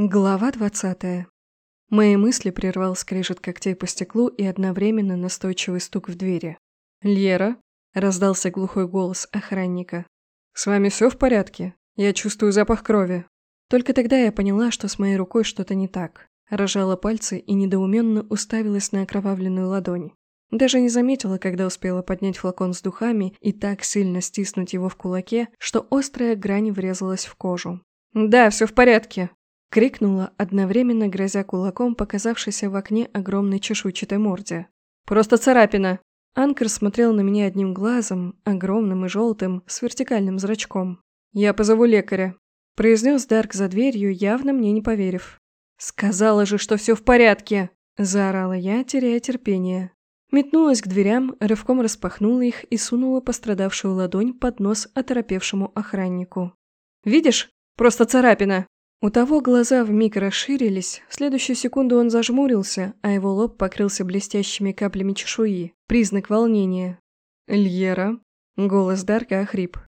Глава двадцатая. Мои мысли прервал скрежет когтей по стеклу и одновременно настойчивый стук в двери. «Лера?» – раздался глухой голос охранника. «С вами все в порядке? Я чувствую запах крови». Только тогда я поняла, что с моей рукой что-то не так. Рожала пальцы и недоуменно уставилась на окровавленную ладонь. Даже не заметила, когда успела поднять флакон с духами и так сильно стиснуть его в кулаке, что острая грань врезалась в кожу. «Да, все в порядке», Крикнула, одновременно грозя кулаком показавшейся в окне огромной чешуйчатой морде. «Просто царапина!» Анкер смотрел на меня одним глазом, огромным и желтым, с вертикальным зрачком. «Я позову лекаря», – произнес Дарк за дверью, явно мне не поверив. «Сказала же, что все в порядке!» – заорала я, теряя терпение. Метнулась к дверям, рывком распахнула их и сунула пострадавшую ладонь под нос оторопевшему охраннику. «Видишь? Просто царапина!» У того глаза вмиг расширились, в следующую секунду он зажмурился, а его лоб покрылся блестящими каплями чешуи. Признак волнения. «Льера?» Голос Дарка охрип.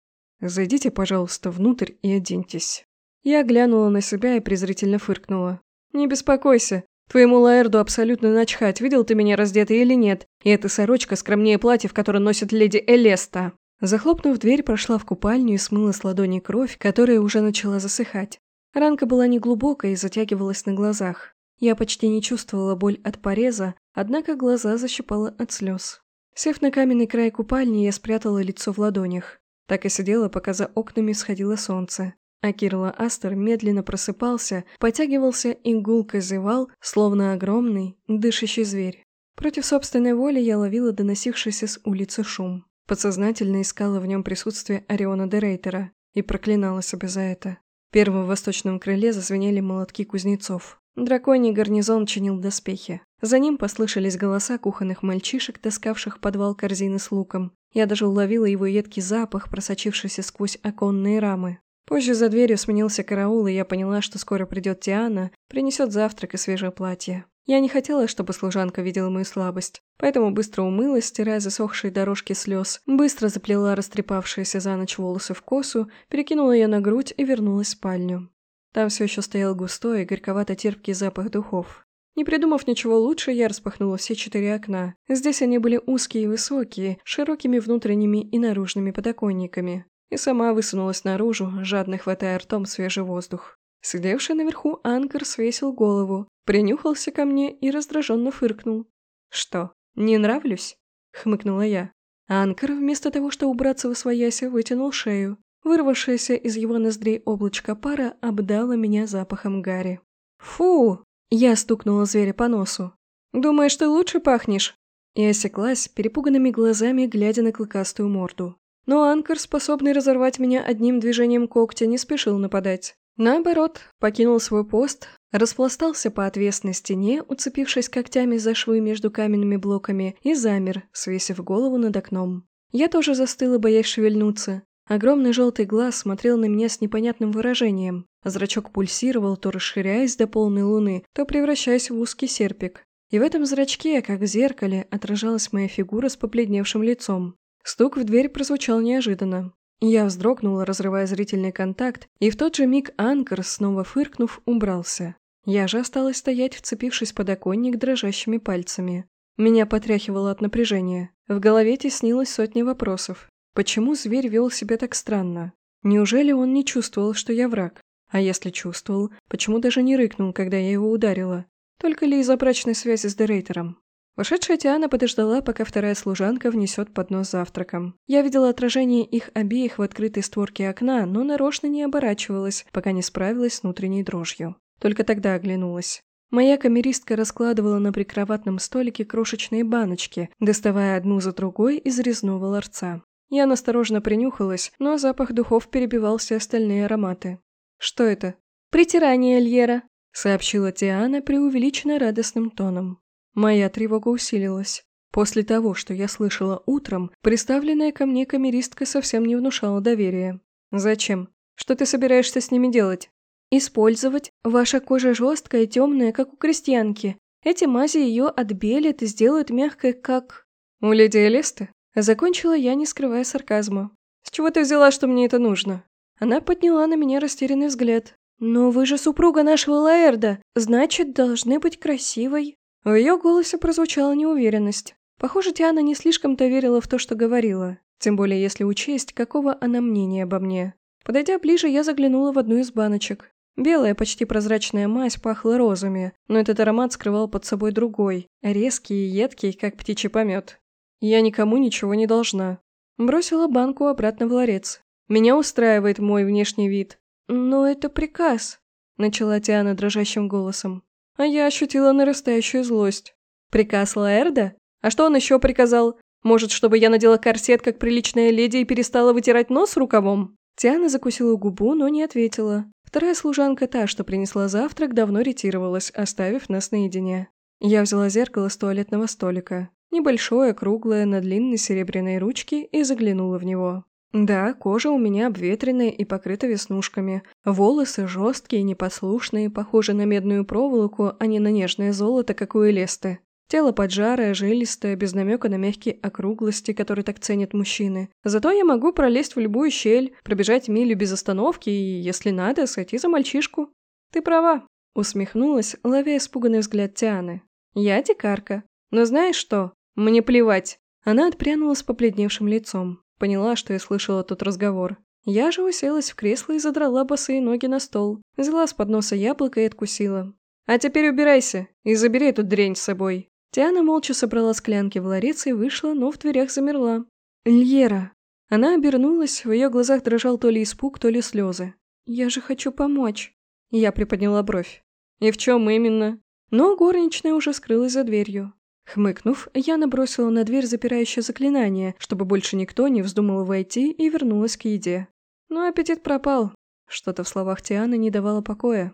«Зайдите, пожалуйста, внутрь и оденьтесь». Я глянула на себя и презрительно фыркнула. «Не беспокойся. Твоему Лаэрду абсолютно начхать, видел ты меня раздетой или нет. И эта сорочка скромнее платья, в которое носит леди Элеста». Захлопнув дверь, прошла в купальню и смыла с ладони кровь, которая уже начала засыхать. Ранка была неглубокой и затягивалась на глазах. Я почти не чувствовала боль от пореза, однако глаза защипала от слез. Сев на каменный край купальни, я спрятала лицо в ладонях. Так и сидела, пока за окнами сходило солнце. А Кирла Астер медленно просыпался, потягивался и гулко зевал, словно огромный, дышащий зверь. Против собственной воли я ловила доносившийся с улицы шум. Подсознательно искала в нем присутствие Ориона де Рейтера и проклинала себя за это. В восточном крыле зазвенели молотки кузнецов. Драконий гарнизон чинил доспехи. За ним послышались голоса кухонных мальчишек, таскавших подвал корзины с луком. Я даже уловила его едкий запах, просочившийся сквозь оконные рамы. Позже за дверью сменился караул, и я поняла, что скоро придет Тиана, принесет завтрак и свежее платье. Я не хотела, чтобы служанка видела мою слабость, поэтому быстро умылась, стирая засохшие дорожки слез, быстро заплела растрепавшиеся за ночь волосы в косу, перекинула ее на грудь и вернулась в спальню. Там все еще стоял густой горьковато-терпкий запах духов. Не придумав ничего лучше, я распахнула все четыре окна. Здесь они были узкие и высокие, широкими внутренними и наружными подоконниками. И сама высунулась наружу, жадно хватая ртом свежий воздух. Сидевший наверху Анкер свесил голову, принюхался ко мне и раздраженно фыркнул. «Что, не нравлюсь?» — хмыкнула я. Анкер, вместо того, чтобы убраться в освояси, вытянул шею. Вырвавшееся из его ноздрей облачко пара обдало меня запахом гари. «Фу!» — я стукнула зверя по носу. «Думаешь, ты лучше пахнешь?» И осеклась, перепуганными глазами, глядя на клыкастую морду. Но Анкер, способный разорвать меня одним движением когтя, не спешил нападать. Наоборот, покинул свой пост, распластался по отвесной стене, уцепившись когтями за швы между каменными блоками, и замер, свесив голову над окном. Я тоже застыла, боясь шевельнуться. Огромный желтый глаз смотрел на меня с непонятным выражением. Зрачок пульсировал, то расширяясь до полной луны, то превращаясь в узкий серпик. И в этом зрачке, как в зеркале, отражалась моя фигура с побледневшим лицом. Стук в дверь прозвучал неожиданно. Я вздрогнула, разрывая зрительный контакт, и в тот же миг Анкер, снова фыркнув, убрался. Я же осталась стоять, вцепившись в подоконник дрожащими пальцами. Меня потряхивало от напряжения. В голове теснилось сотни вопросов. Почему зверь вел себя так странно? Неужели он не чувствовал, что я враг? А если чувствовал, почему даже не рыкнул, когда я его ударила? Только ли из-за брачной связи с Дерейтером? Вошедшая Тиана подождала, пока вторая служанка внесет поднос завтраком. Я видела отражение их обеих в открытой створке окна, но нарочно не оборачивалась, пока не справилась с внутренней дрожью. Только тогда оглянулась. Моя камеристка раскладывала на прикроватном столике крошечные баночки, доставая одну за другой из резного ларца. Я насторожно принюхалась, но запах духов перебивал все остальные ароматы. «Что это?» «Притирание Эльера», — сообщила Тиана преувеличенно радостным тоном. Моя тревога усилилась. После того, что я слышала утром, представленная ко мне камеристка совсем не внушала доверия. «Зачем? Что ты собираешься с ними делать?» «Использовать. Ваша кожа жесткая темная, как у крестьянки. Эти мази ее отбелят и сделают мягкой, как...» «У леди Элисты?» Закончила я, не скрывая сарказма. «С чего ты взяла, что мне это нужно?» Она подняла на меня растерянный взгляд. «Но вы же супруга нашего Лаэрда, значит, должны быть красивой». В ее голосе прозвучала неуверенность. Похоже, Тиана не слишком-то верила в то, что говорила. Тем более, если учесть, какого она мнения обо мне. Подойдя ближе, я заглянула в одну из баночек. Белая, почти прозрачная мазь пахла розами, но этот аромат скрывал под собой другой, резкий и едкий, как птичий помет. Я никому ничего не должна. Бросила банку обратно в ларец. Меня устраивает мой внешний вид. Но это приказ, начала Тиана дрожащим голосом. А я ощутила нарастающую злость. Приказ Лаэрда? А что он еще приказал? Может, чтобы я надела корсет, как приличная леди, и перестала вытирать нос рукавом? Тиана закусила губу, но не ответила. Вторая служанка, та, что принесла завтрак, давно ретировалась, оставив нас наедине. Я взяла зеркало с туалетного столика. Небольшое, круглое, на длинной серебряной ручке и заглянула в него. Да, кожа у меня обветренная и покрыта веснушками. Волосы жесткие, непослушные, похожи на медную проволоку, а не на нежное золото, как у Элесты. Тело поджарое, жилистое, без намека на мягкие округлости, которые так ценят мужчины. Зато я могу пролезть в любую щель, пробежать милю без остановки и, если надо, сойти за мальчишку. Ты права, усмехнулась, ловя испуганный взгляд Тианы. Я дикарка. Но знаешь что? Мне плевать. Она отпрянула с побледневшим лицом. Поняла, что я слышала тот разговор. Я же уселась в кресло и задрала босые ноги на стол. Взяла с подноса яблоко и откусила. «А теперь убирайся и забери эту дрянь с собой». Тиана молча собрала склянки в ларец и вышла, но в дверях замерла. «Льера!» Она обернулась, в ее глазах дрожал то ли испуг, то ли слезы. «Я же хочу помочь!» Я приподняла бровь. «И в чем именно?» Но горничная уже скрылась за дверью. Хмыкнув, я набросила на дверь запирающее заклинание, чтобы больше никто не вздумал войти и вернулась к еде. Но аппетит пропал. Что-то в словах Тианы не давало покоя.